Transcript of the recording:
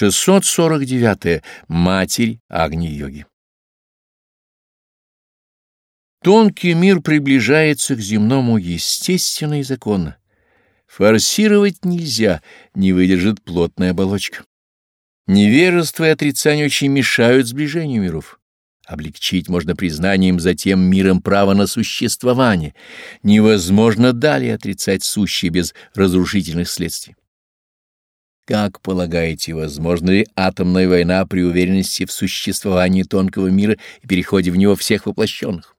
649. -е. Матерь Агни-йоги Тонкий мир приближается к земному естественно и законно. Форсировать нельзя, не выдержит плотная оболочка. Невежество и отрицание очень мешают сближению миров. Облегчить можно признанием затем миром права на существование. Невозможно далее отрицать сущее без разрушительных следствий. Как полагаете, возможна ли атомная война при уверенности в существовании тонкого мира и переходе в него всех воплощенных?